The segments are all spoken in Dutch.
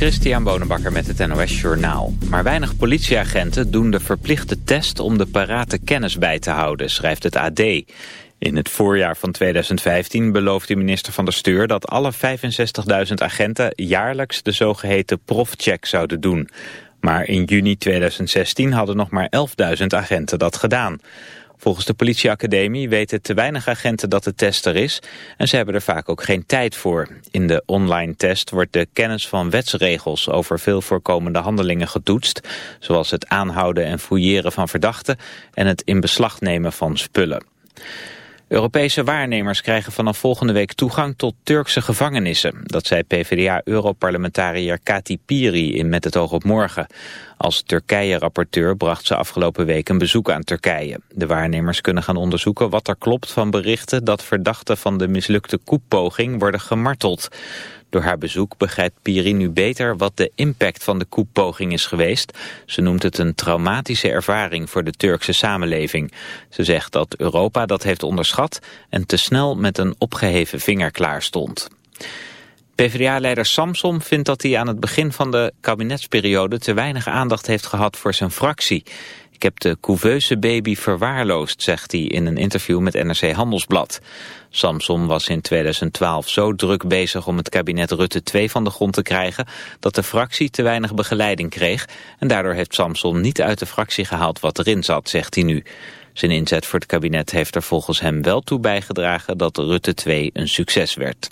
Christian Bonenbakker met het NOS Journaal. Maar weinig politieagenten doen de verplichte test om de parate kennis bij te houden, schrijft het AD. In het voorjaar van 2015 beloofde minister van der Steur dat alle 65.000 agenten jaarlijks de zogeheten profcheck zouden doen. Maar in juni 2016 hadden nog maar 11.000 agenten dat gedaan. Volgens de politieacademie weten te weinig agenten dat de test er is en ze hebben er vaak ook geen tijd voor. In de online test wordt de kennis van wetsregels over veel voorkomende handelingen getoetst, zoals het aanhouden en fouilleren van verdachten en het in beslag nemen van spullen. Europese waarnemers krijgen vanaf volgende week toegang tot Turkse gevangenissen. Dat zei PvdA-europarlementariër Kati Piri in Met het oog op morgen. Als Turkije-rapporteur bracht ze afgelopen week een bezoek aan Turkije. De waarnemers kunnen gaan onderzoeken wat er klopt van berichten dat verdachten van de mislukte koepoging worden gemarteld. Door haar bezoek begrijpt Piri nu beter wat de impact van de koepoging is geweest. Ze noemt het een traumatische ervaring voor de Turkse samenleving. Ze zegt dat Europa dat heeft onderschat en te snel met een opgeheven vinger klaar stond. PvdA-leider Samsom vindt dat hij aan het begin van de kabinetsperiode te weinig aandacht heeft gehad voor zijn fractie. Ik heb de couveuse baby verwaarloosd, zegt hij in een interview met NRC Handelsblad. Samson was in 2012 zo druk bezig om het kabinet Rutte 2 van de grond te krijgen... dat de fractie te weinig begeleiding kreeg. En daardoor heeft Samson niet uit de fractie gehaald wat erin zat, zegt hij nu. Zijn inzet voor het kabinet heeft er volgens hem wel toe bijgedragen dat Rutte 2 een succes werd.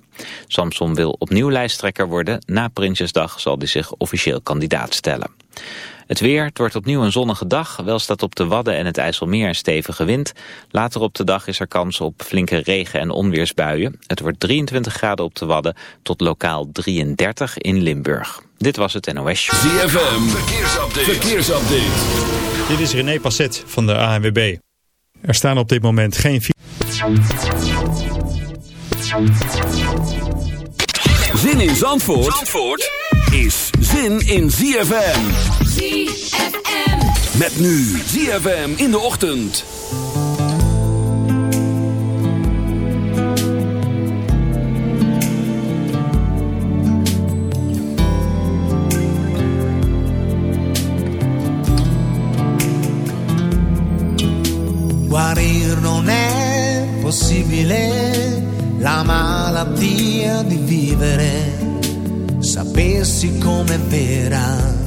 Samson wil opnieuw lijsttrekker worden. Na Prinsjesdag zal hij zich officieel kandidaat stellen. Het weer, het wordt opnieuw een zonnige dag. Wel staat op de Wadden en het IJsselmeer een stevige wind. Later op de dag is er kans op flinke regen- en onweersbuien. Het wordt 23 graden op de Wadden tot lokaal 33 in Limburg. Dit was het NOS Show. ZFM, verkeersupdate. verkeersupdate. Dit is René Passet van de ANWB. Er staan op dit moment geen... Zin in Zandvoort, Zandvoort? is zin in ZFM. ZFM. Met nu ZFM in de ochtend. Guarir non è possibile la malattia di vivere sapessi com'è vera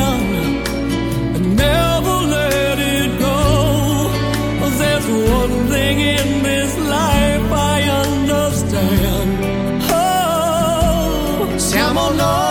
no.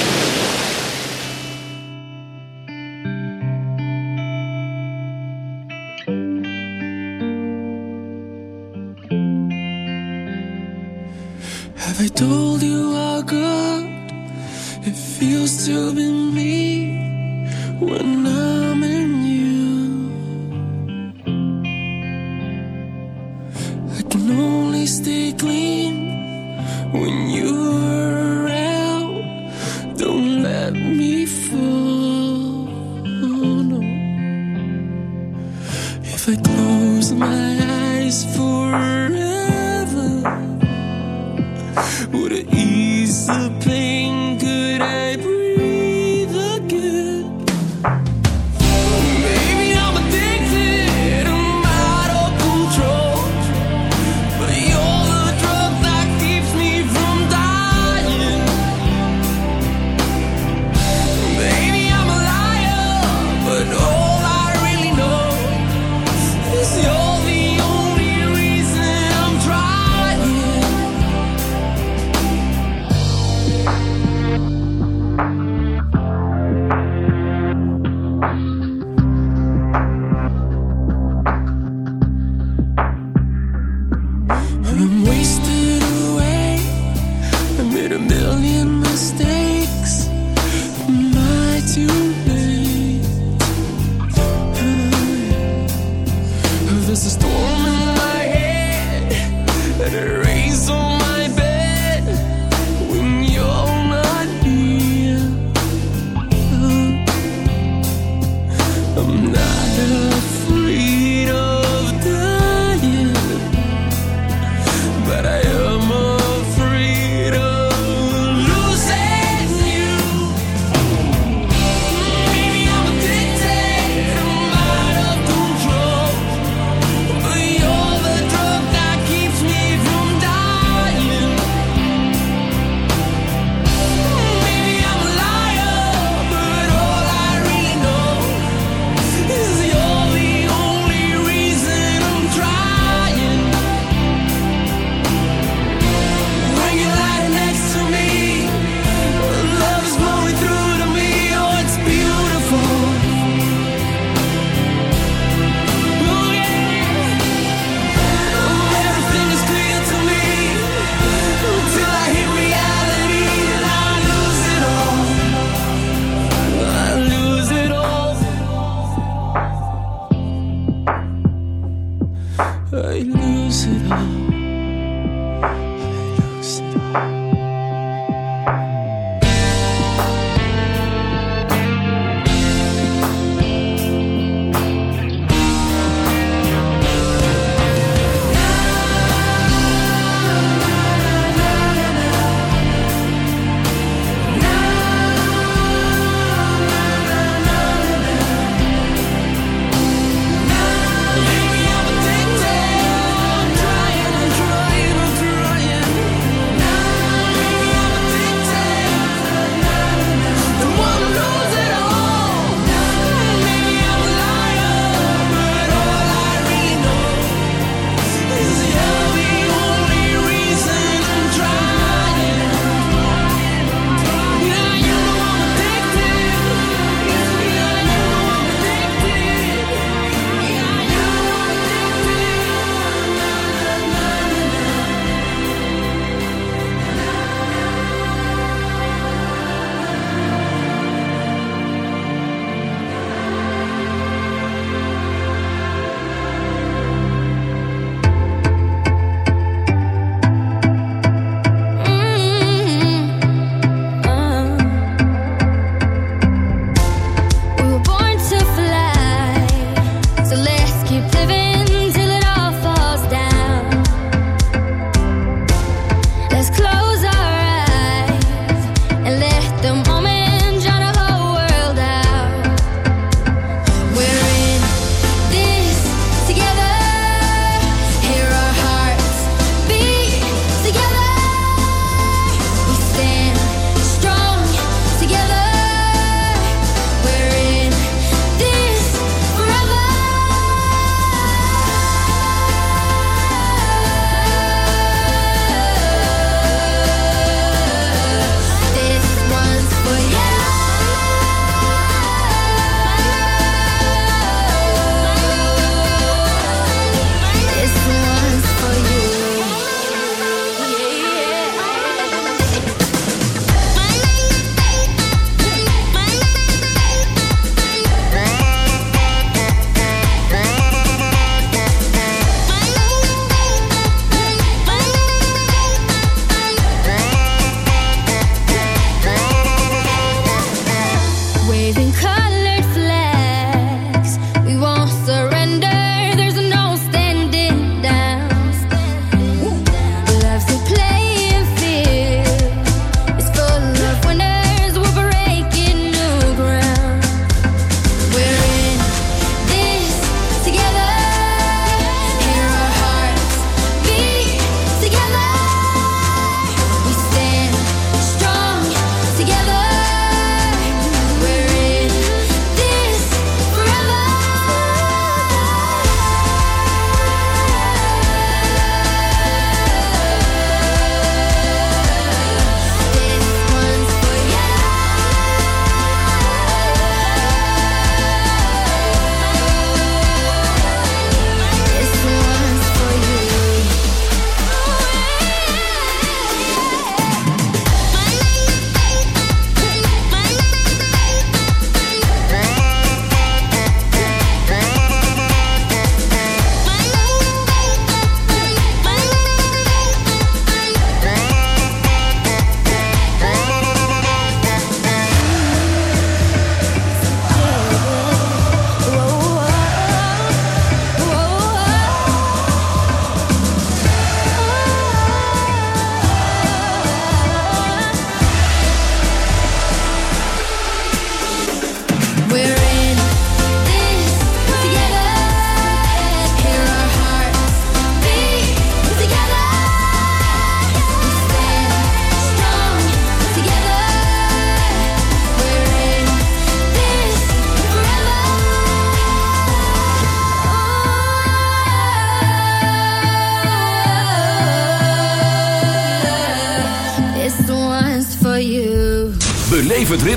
I'm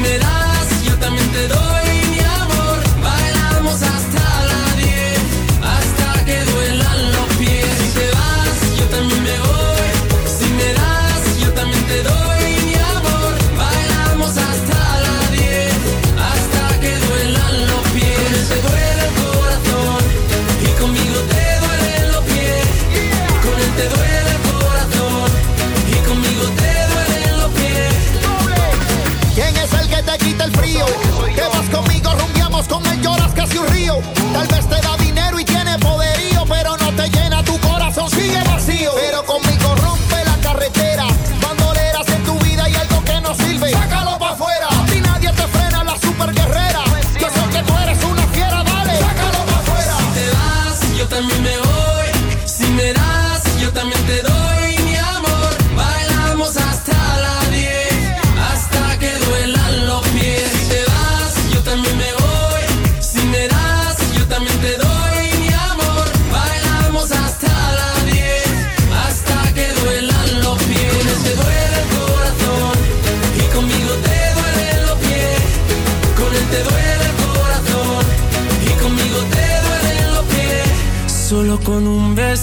me das, yo también te doy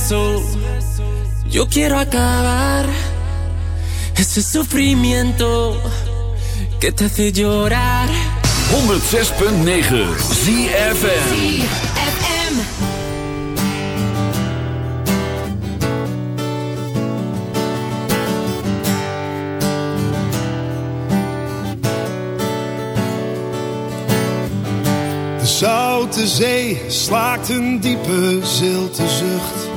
beso yo quiero acabar ese sufrimiento que te hace llorar. 106.9 ZFM. De zoute zee slaakt een diepe zilte zucht.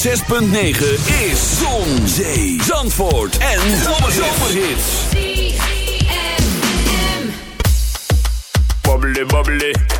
6.9 is Zon, Zee, Zandvoort en Zomerhits. Zomerhits. Bubbly, bubbly.